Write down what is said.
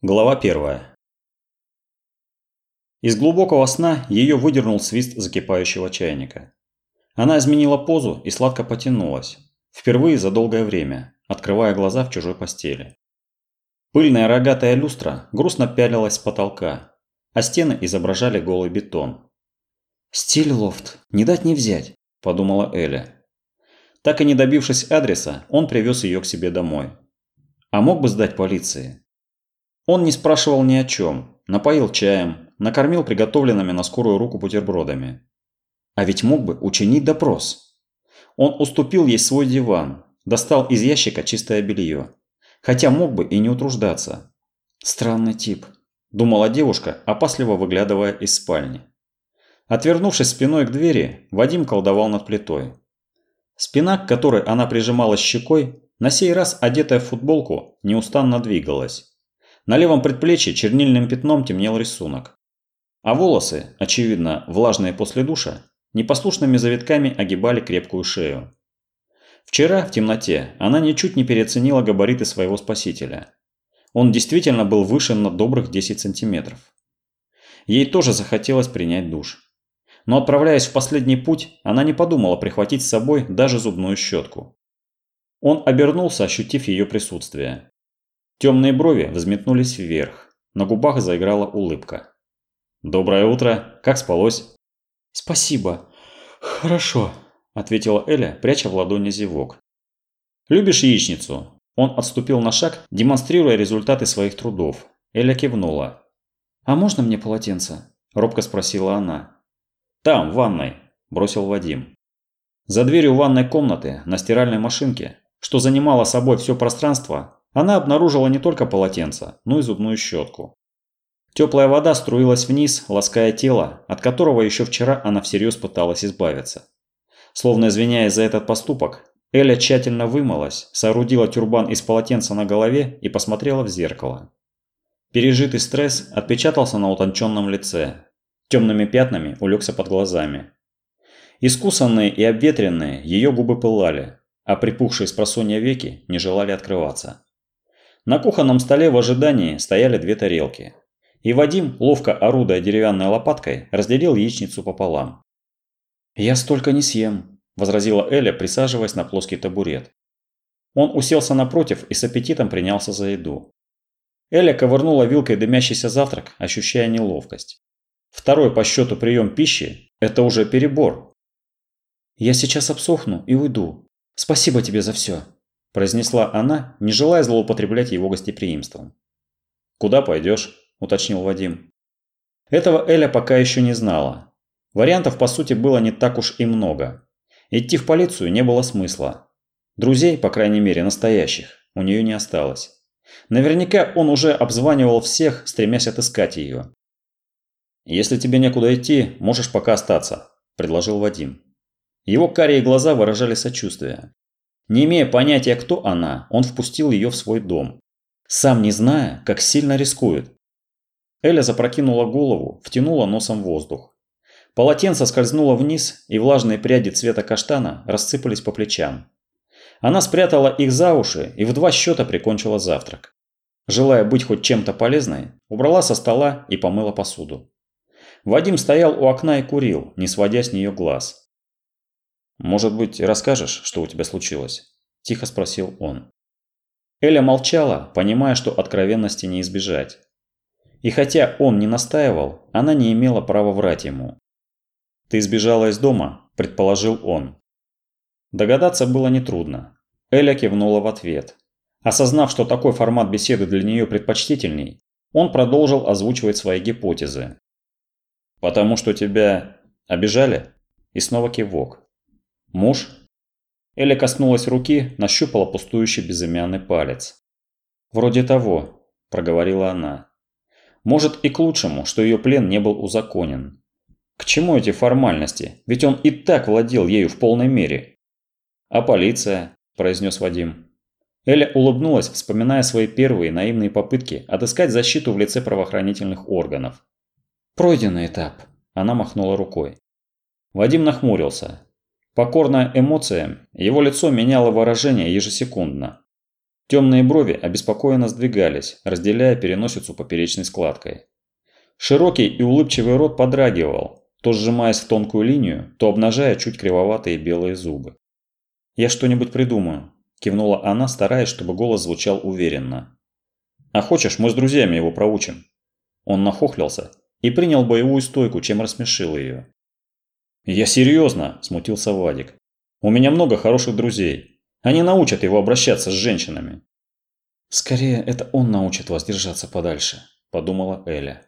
Глава первая. Из глубокого сна ее выдернул свист закипающего чайника. Она изменила позу и сладко потянулась, впервые за долгое время, открывая глаза в чужой постели. Пыльная рогатая люстра грустно пялилась с потолка, а стены изображали голый бетон. «Стиль лофт, не дать не взять», – подумала Эля. Так и не добившись адреса, он привез ее к себе домой. А мог бы сдать полиции, он не спрашивал ни о чем, напоил чаем, накормил приготовленными на скорую руку бутербродами. А ведь мог бы учинить допрос. Он уступил ей свой диван, достал из ящика чистое белье. Хотя мог бы и не утруждаться. Странный тип, думала девушка, опасливо выглядывая из спальни. Отвернувшись спиной к двери, Вадим колдовал над плитой. Спина, к которой она прижималась щекой, на сей раз одетая в футболку, неустанно двигалась. На левом предплечье чернильным пятном темнел рисунок. А волосы, очевидно, влажные после душа, непослушными завитками огибали крепкую шею. Вчера, в темноте, она ничуть не переоценила габариты своего спасителя. Он действительно был выше на добрых 10 сантиметров. Ей тоже захотелось принять душ. Но отправляясь в последний путь, она не подумала прихватить с собой даже зубную щетку. Он обернулся, ощутив ее присутствие. Темные брови взметнулись вверх. На губах заиграла улыбка. «Доброе утро. Как спалось?» «Спасибо. Хорошо», – ответила Эля, пряча в ладони зевок. «Любишь яичницу?» Он отступил на шаг, демонстрируя результаты своих трудов. Эля кивнула. «А можно мне полотенце?» – робко спросила она. «Там, в ванной», – бросил Вадим. За дверью ванной комнаты, на стиральной машинке, что занимало собой все пространство, она обнаружила не только полотенце, но и зубную щетку. Теплая вода струилась вниз, лаская тело, от которого еще вчера она всерьез пыталась избавиться. Словно извиняясь за этот поступок, Эля тщательно вымылась, соорудила тюрбан из полотенца на голове и посмотрела в зеркало. Пережитый стресс отпечатался на утонченном лице. Темными пятнами улегся под глазами. Искусанные и обветренные ее губы пылали, а припухшие с просонья веки не желали открываться. На кухонном столе в ожидании стояли две тарелки. И Вадим, ловко орудуя деревянной лопаткой, разделил яичницу пополам. «Я столько не съем», – возразила Эля, присаживаясь на плоский табурет. Он уселся напротив и с аппетитом принялся за еду. Эля ковырнула вилкой дымящийся завтрак, ощущая неловкость. Второй по счету прием пищи – это уже перебор. «Я сейчас обсохну и уйду. Спасибо тебе за все», – произнесла она, не желая злоупотреблять его гостеприимством. «Куда пойдешь?» – уточнил Вадим. Этого Эля пока еще не знала. Вариантов, по сути, было не так уж и много. Идти в полицию не было смысла. Друзей, по крайней мере, настоящих, у нее не осталось. Наверняка он уже обзванивал всех, стремясь отыскать ее. «Если тебе некуда идти, можешь пока остаться», – предложил Вадим. Его карие глаза выражали сочувствие. Не имея понятия, кто она, он впустил ее в свой дом. Сам не зная, как сильно рискует. Эля запрокинула голову, втянула носом воздух. Полотенце скользнуло вниз, и влажные пряди цвета каштана рассыпались по плечам. Она спрятала их за уши и в два счета прикончила завтрак. Желая быть хоть чем-то полезной, убрала со стола и помыла посуду. Вадим стоял у окна и курил, не сводя с нее глаз. «Может быть, расскажешь, что у тебя случилось?» – тихо спросил он. Эля молчала, понимая, что откровенности не избежать. И хотя он не настаивал, она не имела права врать ему. «Ты сбежала из дома», – предположил он. Догадаться было нетрудно. Эля кивнула в ответ. Осознав, что такой формат беседы для нее предпочтительней, он продолжил озвучивать свои гипотезы. «Потому что тебя обижали?» И снова кивок. Муж? Эля коснулась руки, нащупала пустующий безымянный палец. «Вроде того», – проговорила она. «Может и к лучшему, что ее плен не был узаконен. К чему эти формальности? Ведь он и так владел ею в полной мере». «А полиция?» – произнес Вадим. Эля улыбнулась, вспоминая свои первые наивные попытки отыскать защиту в лице правоохранительных органов. «Пройденный этап», – она махнула рукой. Вадим нахмурился. Покорное эмоциям, его лицо меняло выражение ежесекундно. Темные брови обеспокоенно сдвигались, разделяя переносицу поперечной складкой. Широкий и улыбчивый рот подрагивал, то сжимаясь в тонкую линию, то обнажая чуть кривоватые белые зубы. «Я что-нибудь придумаю», – кивнула она, стараясь, чтобы голос звучал уверенно. «А хочешь, мы с друзьями его проучим?» Он нахохлился и принял боевую стойку, чем рассмешил ее. «Я серьезно», – смутился Вадик. «У меня много хороших друзей. Они научат его обращаться с женщинами». «Скорее, это он научит вас держаться подальше», – подумала Эля.